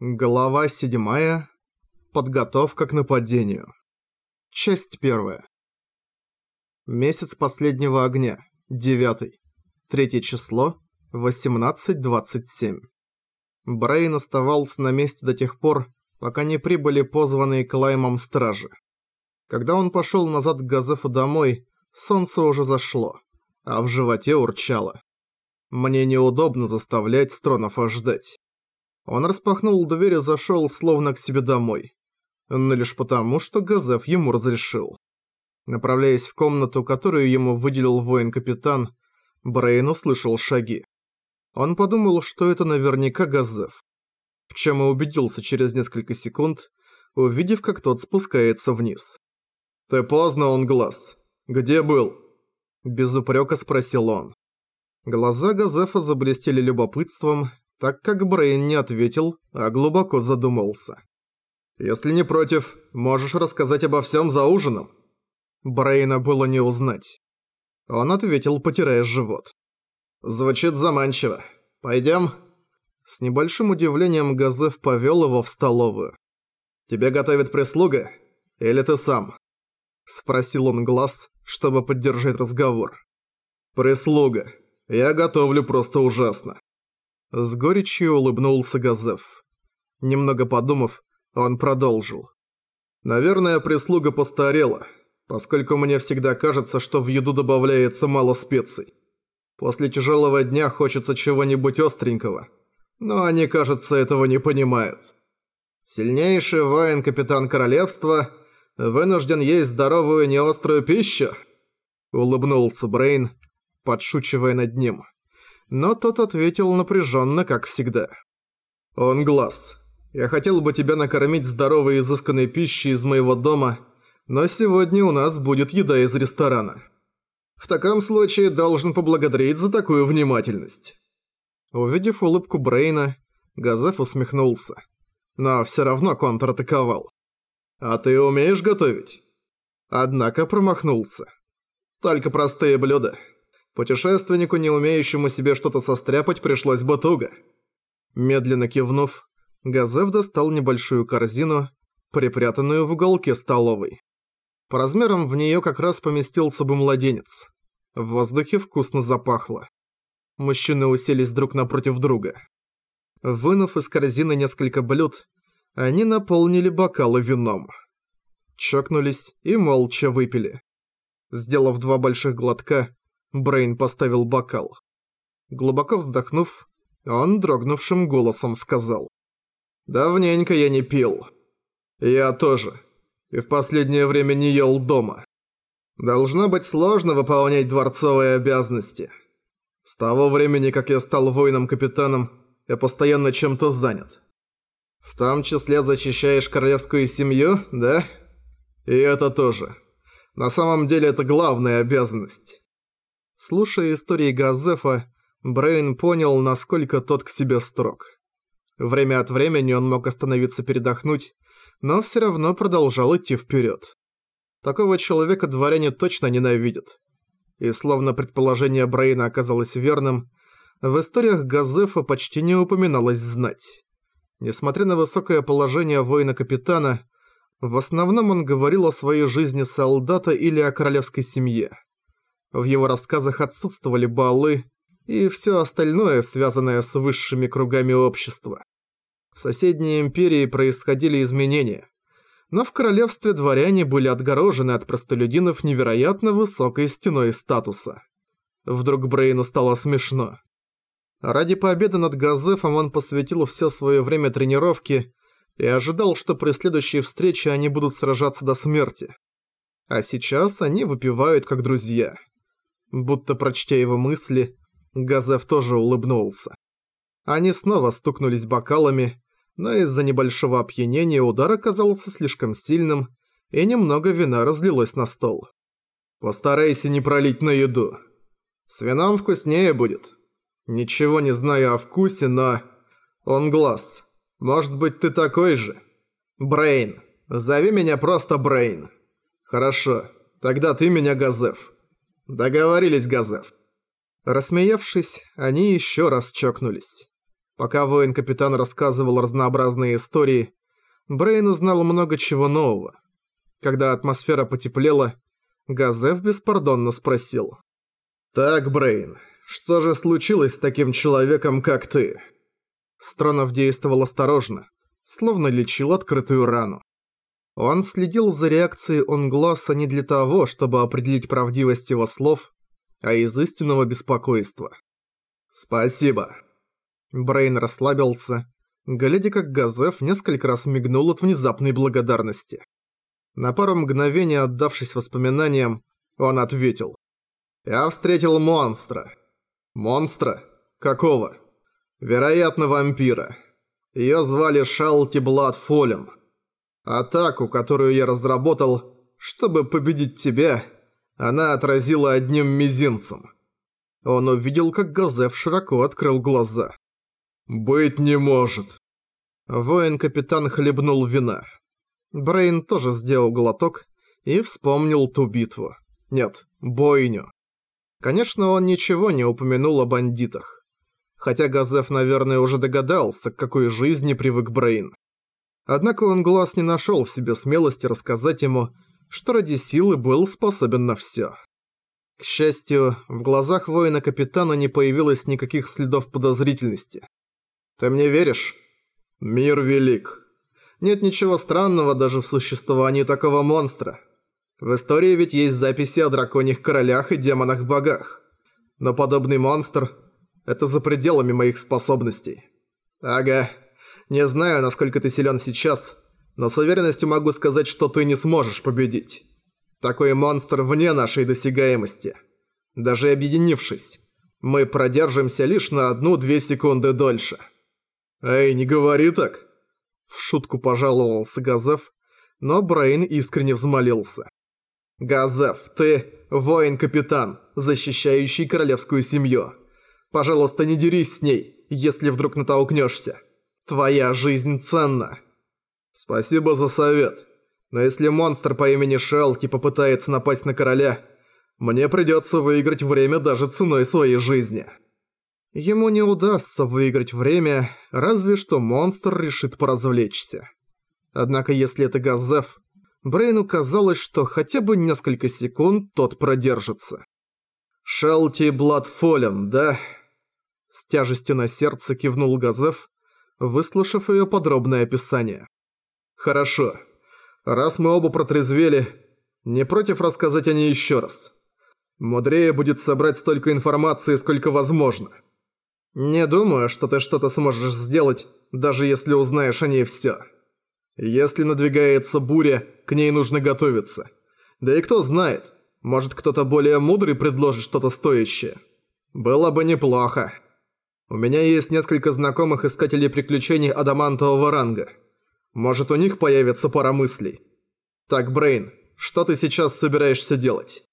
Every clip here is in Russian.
Глава 7. Подготовка к нападению. Часть 1. Месяц последнего огня. 9. Третье число. 18.27. Брейн оставался на месте до тех пор, пока не прибыли позванные Клаймом стражи. Когда он пошел назад к Газефу домой, солнце уже зашло, а в животе урчало. Мне неудобно заставлять Стронова ждать. Он распахнул дверь и зашел словно к себе домой. Но лишь потому, что Газеф ему разрешил. Направляясь в комнату, которую ему выделил воин-капитан, Брейн услышал шаги. Он подумал, что это наверняка Газеф. В чем и убедился через несколько секунд, увидев, как тот спускается вниз. «Ты поздно, он глаз. Где был?» Без упрека спросил он. Глаза Газефа заблестели любопытством, так как Брейн не ответил, а глубоко задумался. «Если не против, можешь рассказать обо всем за ужином?» Брейна было не узнать. Он ответил, потирая живот. «Звучит заманчиво. Пойдем?» С небольшим удивлением Газеф повел его в столовую. «Тебе готовит прислуга? Или ты сам?» Спросил он глаз, чтобы поддержать разговор. «Прислуга. Я готовлю просто ужасно. С горечью улыбнулся Газеф. Немного подумав, он продолжил. «Наверное, прислуга постарела, поскольку мне всегда кажется, что в еду добавляется мало специй. После тяжелого дня хочется чего-нибудь остренького, но они, кажется, этого не понимают. Сильнейший воин капитан королевства вынужден есть здоровую неострую пищу?» Улыбнулся Брейн, подшучивая над ним но тот ответил напряженно, как всегда. «Он глаз. Я хотел бы тебя накормить здоровой изысканной пищей из моего дома, но сегодня у нас будет еда из ресторана. В таком случае должен поблагодарить за такую внимательность». Увидев улыбку Брейна, Газеф усмехнулся, но все равно контратаковал. «А ты умеешь готовить?» Однако промахнулся. «Только простые блюда». Путешественнику, не умеющему себе что-то состряпать, пришлось бы туго. Медленно кивнув, Газев достал небольшую корзину, припрятанную в уголке столовой. По размерам в нее как раз поместился бы младенец. В воздухе вкусно запахло. Мужчины уселись друг напротив друга. Вынув из корзины несколько блюд, они наполнили бокалы вином. Чокнулись и молча выпили. Сделав два больших глотка, Брейн поставил бокал. Глубоко вздохнув, он дрогнувшим голосом сказал. «Давненько я не пил. Я тоже. И в последнее время не ел дома. Должно быть сложно выполнять дворцовые обязанности. С того времени, как я стал воином-капитаном, я постоянно чем-то занят. В том числе защищаешь королевскую семью, да? И это тоже. На самом деле это главная обязанность. Слушая истории Газефа, Брейн понял, насколько тот к себе строг. Время от времени он мог остановиться передохнуть, но все равно продолжал идти вперед. Такого человека дворяне точно ненавидят. И словно предположение Брейна оказалось верным, в историях Газефа почти не упоминалось знать. Несмотря на высокое положение воина-капитана, в основном он говорил о своей жизни солдата или о королевской семье. В его рассказах отсутствовали баллы и все остальное, связанное с высшими кругами общества. В соседней империи происходили изменения, но в королевстве дворяне были отгорожены от простолюдинов невероятно высокой стеной статуса. Вдруг Брейну стало смешно. Ради победы над Газефом он посвятил все свое время тренировке и ожидал, что при следующей встрече они будут сражаться до смерти. А сейчас они выпивают как друзья. Будто прочтя его мысли, Газеф тоже улыбнулся. Они снова стукнулись бокалами, но из-за небольшого опьянения удар оказался слишком сильным, и немного вина разлилось на стол. «Постарайся не пролить на еду. С вином вкуснее будет. Ничего не знаю о вкусе, но... Он глаз. Может быть, ты такой же? Брейн. Зови меня просто Брейн. Хорошо, тогда ты меня Газеф. «Договорились, Газев». Рассмеявшись, они еще раз чокнулись. Пока воин-капитан рассказывал разнообразные истории, Брейн узнал много чего нового. Когда атмосфера потеплела, Газеф беспардонно спросил. «Так, Брейн, что же случилось с таким человеком, как ты?» Стронов действовал осторожно, словно лечил открытую рану. Он следил за реакцией Онгласа не для того, чтобы определить правдивость его слов, а из истинного беспокойства. «Спасибо». Брейн расслабился, глядя как Газеф несколько раз мигнул от внезапной благодарности. На пару мгновений отдавшись воспоминаниям, он ответил. «Я встретил монстра». «Монстра? Какого?» «Вероятно, вампира. Её звали Шалти Блад Фоллен. Атаку, которую я разработал, чтобы победить тебя, она отразила одним мизинцем». Он увидел, как Газеф широко открыл глаза. «Быть не может». Воин-капитан хлебнул вина. Брейн тоже сделал глоток и вспомнил ту битву. Нет, бойню. Конечно, он ничего не упомянул о бандитах. Хотя Газеф, наверное, уже догадался, к какой жизни привык Брейн. Однако он глаз не нашел в себе смелости рассказать ему, что ради силы был способен на все. К счастью, в глазах воина-капитана не появилось никаких следов подозрительности. «Ты мне веришь?» «Мир велик. Нет ничего странного даже в существовании такого монстра. В истории ведь есть записи о драконьих королях и демонах-богах. Но подобный монстр – это за пределами моих способностей. Ага, не знаю, насколько ты силен сейчас, но с уверенностью могу сказать, что ты не сможешь победить. Такой монстр вне нашей досягаемости. Даже объединившись, мы продержимся лишь на одну-две секунды дольше. «Эй, не говори так!» В шутку пожаловался Газеф, но Брейн искренне взмолился. «Газеф, ты воин-капитан, защищающий королевскую семью. Пожалуйста, не дерись с ней, если вдруг натолкнешься. Твоя жизнь ценна». «Спасибо за совет. Но если монстр по имени Шелти попытается напасть на короля, мне придется выиграть время даже ценой своей жизни». Ему не удастся выиграть время, разве что монстр решит поразвлечься. Однако если это Газеф, Брейну казалось, что хотя бы несколько секунд тот продержится. «Шелти Бладфолен, да?» С тяжестью на сердце кивнул Газеф, выслушав ее подробное описание. «Хорошо. Раз мы оба протрезвели, не против рассказать о ней еще раз. Мудрее будет собрать столько информации, сколько возможно». «Не думаю, что ты что-то сможешь сделать, даже если узнаешь о ней всё. Если надвигается буря, к ней нужно готовиться. Да и кто знает, может кто-то более мудрый предложит что-то стоящее. Было бы неплохо. У меня есть несколько знакомых искателей приключений адамантового ранга. Может у них появится пара мыслей. Так, Брейн, что ты сейчас собираешься делать?»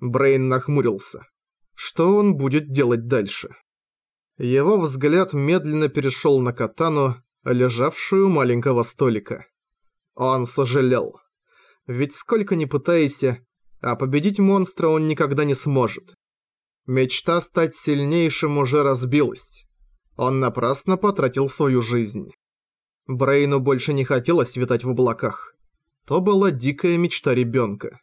Брейн нахмурился. Что он будет делать дальше? Его взгляд медленно перешел на катану, лежавшую у маленького столика. Он сожалел. Ведь сколько ни пытайся, а победить монстра он никогда не сможет. Мечта стать сильнейшим уже разбилась. Он напрасно потратил свою жизнь. Брейну больше не хотелось витать в облаках. То была дикая мечта ребенка.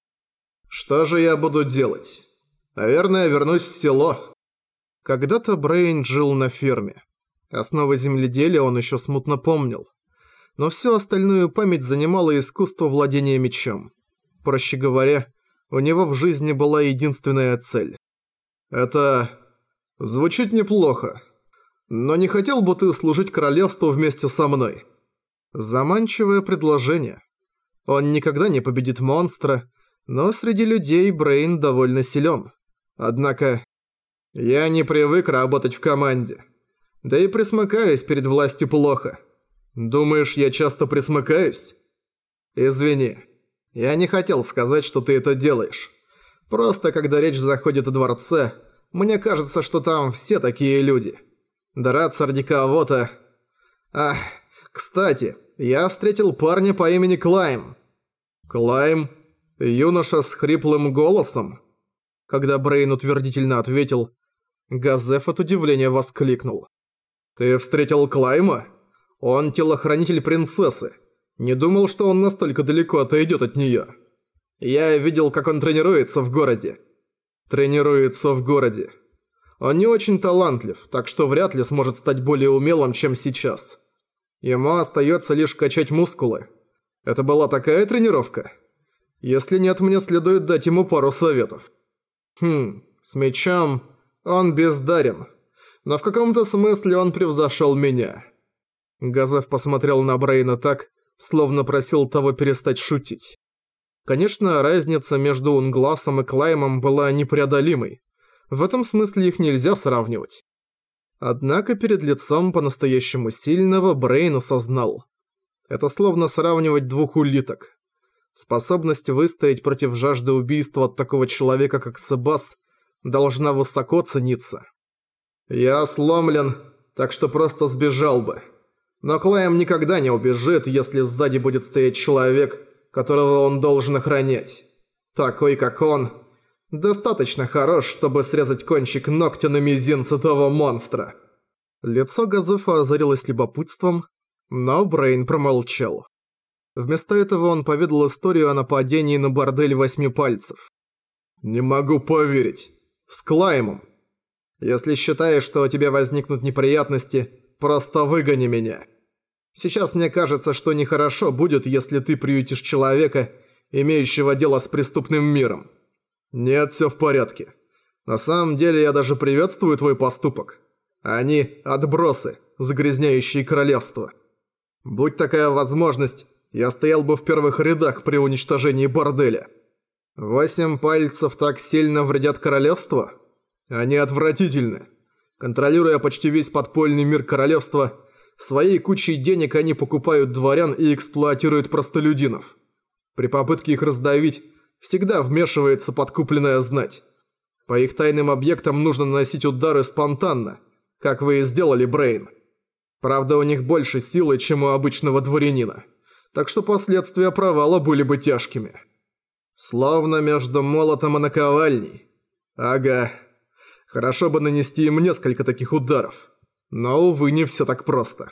«Что же я буду делать? Наверное, вернусь в село», когда-то Брейн жил на ферме. Основы земледелия он еще смутно помнил. Но всю остальную память занимало искусство владения мечом. Проще говоря, у него в жизни была единственная цель. Это... звучит неплохо. Но не хотел бы ты служить королевству вместе со мной? Заманчивое предложение. Он никогда не победит монстра, но среди людей Брейн довольно силен. Однако я не привык работать в команде. Да и присмыкаюсь перед властью плохо. Думаешь, я часто присмыкаюсь? Извини. Я не хотел сказать, что ты это делаешь. Просто, когда речь заходит о дворце, мне кажется, что там все такие люди. Драться ради кого-то... Ах, кстати, я встретил парня по имени Клайм. Клайм? Юноша с хриплым голосом? Когда Брейн утвердительно ответил, Газеф от удивления воскликнул. «Ты встретил Клайма? Он телохранитель принцессы. Не думал, что он настолько далеко отойдет от нее. Я видел, как он тренируется в городе. Тренируется в городе. Он не очень талантлив, так что вряд ли сможет стать более умелым, чем сейчас. Ему остается лишь качать мускулы. Это была такая тренировка? Если нет, мне следует дать ему пару советов. Хм, с мечом он бездарен. Но в каком-то смысле он превзошел меня. Газев посмотрел на Брейна так, словно просил того перестать шутить. Конечно, разница между Унгласом и Клаймом была непреодолимой. В этом смысле их нельзя сравнивать. Однако перед лицом по-настоящему сильного Брейн осознал. Это словно сравнивать двух улиток. Способность выстоять против жажды убийства от такого человека, как Себас, должна высоко цениться. «Я сломлен, так что просто сбежал бы. Но Клайм никогда не убежит, если сзади будет стоять человек, которого он должен охранять. Такой, как он, достаточно хорош, чтобы срезать кончик ногтя на мизинце того монстра». Лицо Газуфа озарилось любопытством, но Брейн промолчал. Вместо этого он поведал историю о нападении на бордель восьми пальцев. «Не могу поверить. С Клаймом. Если считаешь, что у тебя возникнут неприятности, просто выгони меня. Сейчас мне кажется, что нехорошо будет, если ты приютишь человека, имеющего дело с преступным миром. Нет, все в порядке. На самом деле я даже приветствую твой поступок. Они – отбросы, загрязняющие королевство. Будь такая возможность, я стоял бы в первых рядах при уничтожении борделя. Восемь пальцев так сильно вредят королевству? Они отвратительны. Контролируя почти весь подпольный мир королевства, своей кучей денег они покупают дворян и эксплуатируют простолюдинов. При попытке их раздавить, всегда вмешивается подкупленная знать. По их тайным объектам нужно наносить удары спонтанно, как вы и сделали, Брейн. Правда, у них больше силы, чем у обычного дворянина. Так что последствия провала были бы тяжкими. Словно между молотом и наковальней. Ага. Хорошо бы нанести им несколько таких ударов. Но, увы, не все так просто.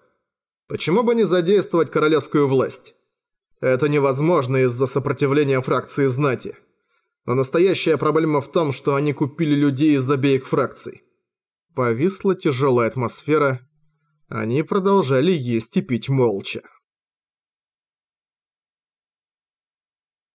Почему бы не задействовать королевскую власть? Это невозможно из-за сопротивления фракции знати. Но настоящая проблема в том, что они купили людей из обеих фракций. Повисла тяжелая атмосфера. Они продолжали есть и пить молча.